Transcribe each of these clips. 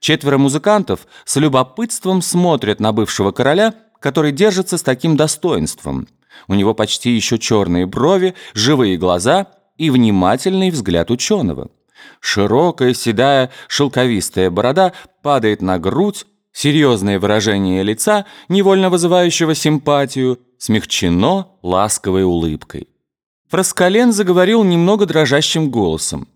Четверо музыкантов с любопытством смотрят на бывшего короля, который держится с таким достоинством. У него почти еще черные брови, живые глаза и внимательный взгляд ученого. Широкая, седая, шелковистая борода падает на грудь, серьезное выражение лица, невольно вызывающего симпатию, смягчено ласковой улыбкой. Фраскален заговорил немного дрожащим голосом.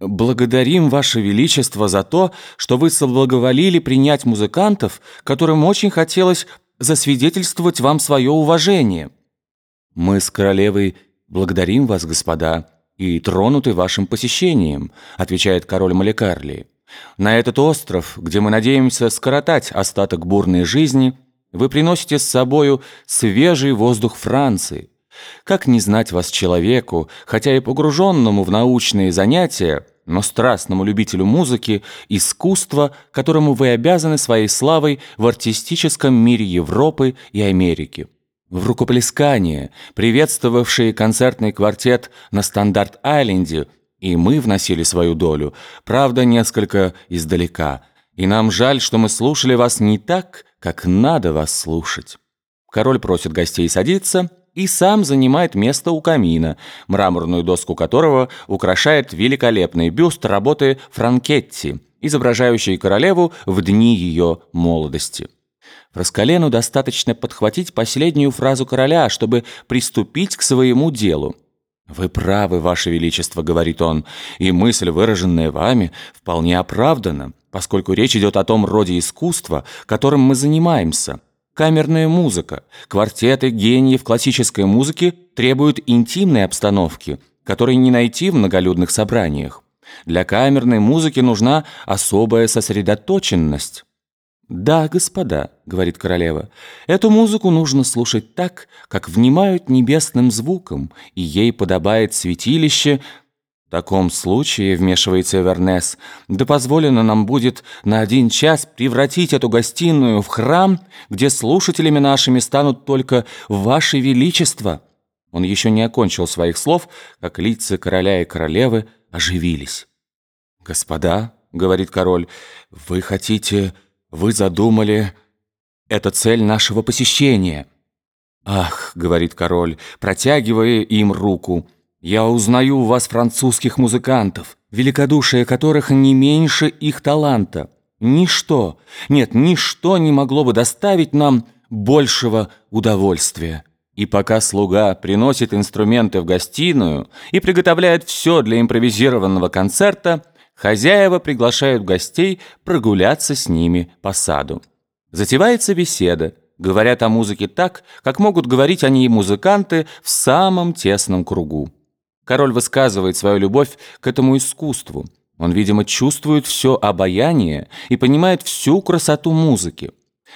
«Благодарим, Ваше Величество, за то, что вы соблаговолили принять музыкантов, которым очень хотелось засвидетельствовать вам свое уважение. Мы с королевой благодарим вас, господа, и тронуты вашим посещением», отвечает король Маликарли. «На этот остров, где мы надеемся скоротать остаток бурной жизни, вы приносите с собою свежий воздух Франции». Как не знать вас человеку, хотя и погруженному в научные занятия, но страстному любителю музыки, искусства, которому вы обязаны своей славой в артистическом мире Европы и Америки. В рукоплескание, приветствовавшие концертный квартет на Стандарт-Айленде, и мы вносили свою долю, правда, несколько издалека, и нам жаль, что мы слушали вас не так, как надо вас слушать. Король просит гостей садиться, и сам занимает место у камина, мраморную доску которого украшает великолепный бюст работы Франкетти, изображающий королеву в дни ее молодости. Фраскалену достаточно подхватить последнюю фразу короля, чтобы приступить к своему делу. «Вы правы, Ваше Величество», — говорит он, «и мысль, выраженная вами, вполне оправдана, поскольку речь идет о том роде искусства, которым мы занимаемся». Камерная музыка, квартеты гениев классической музыки требуют интимной обстановки, которой не найти в многолюдных собраниях. Для камерной музыки нужна особая сосредоточенность. «Да, господа», — говорит королева, — «эту музыку нужно слушать так, как внимают небесным звуком, и ей подобает святилище — в таком случае, вмешивается Вернес, да позволено нам будет на один час превратить эту гостиную в храм, где слушателями нашими станут только Ваше Величество. Он еще не окончил своих слов, как лица короля и королевы оживились. «Господа», — говорит король, — «вы хотите, вы задумали, это цель нашего посещения». «Ах», — говорит король, протягивая им руку, — я узнаю у вас французских музыкантов, великодушие которых не меньше их таланта. Ничто, нет, ничто не могло бы доставить нам большего удовольствия. И пока слуга приносит инструменты в гостиную и приготовляет все для импровизированного концерта, хозяева приглашают гостей прогуляться с ними по саду. Затевается беседа, говорят о музыке так, как могут говорить о ней музыканты в самом тесном кругу. Король высказывает свою любовь к этому искусству. Он, видимо, чувствует все обаяние и понимает всю красоту музыки.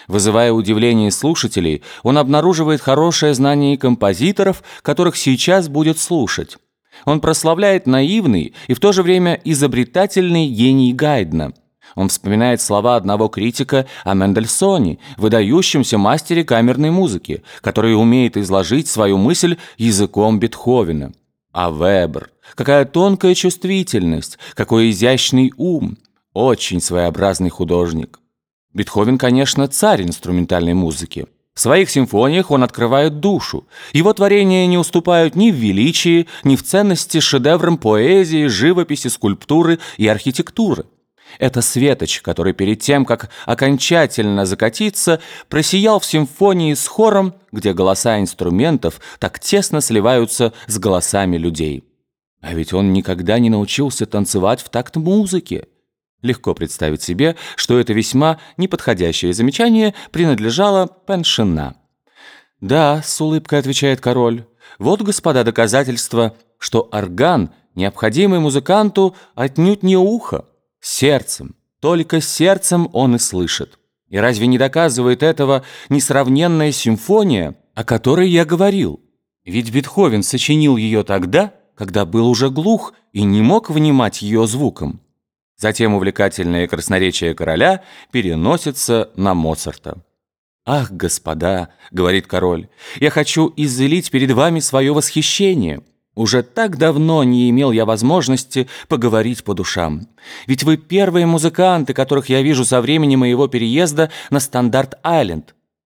Вызывая удивление слушателей, он обнаруживает хорошее знание композиторов, которых сейчас будет слушать. Он прославляет наивный и в то же время изобретательный гений Гайдна. Он вспоминает слова одного критика о Мендельсоне, выдающемся мастере камерной музыки, который умеет изложить свою мысль языком Бетховена. А Вебер, какая тонкая чувствительность, какой изящный ум, очень своеобразный художник. Бетховен, конечно, царь инструментальной музыки. В своих симфониях он открывает душу. Его творения не уступают ни в величии, ни в ценности шедеврам поэзии, живописи, скульптуры и архитектуры. Это светоч, который перед тем, как окончательно закатиться, просиял в симфонии с хором, где голоса инструментов так тесно сливаются с голосами людей. А ведь он никогда не научился танцевать в такт музыки. Легко представить себе, что это весьма неподходящее замечание принадлежало Пеншина. «Да», — с улыбкой отвечает король, — «вот, господа, доказательства, что орган, необходимый музыканту, отнюдь не ухо». Сердцем, только сердцем он и слышит. И разве не доказывает этого несравненная симфония, о которой я говорил? Ведь Бетховен сочинил ее тогда, когда был уже глух и не мог внимать ее звуком. Затем увлекательное красноречие короля переносится на Моцарта. «Ах, господа», — говорит король, — «я хочу излить перед вами свое восхищение. Уже так давно не имел я возможности поговорить по душам. Ведь вы первые музыканты, которых я вижу со времени моего переезда на Стандарт-Айленд.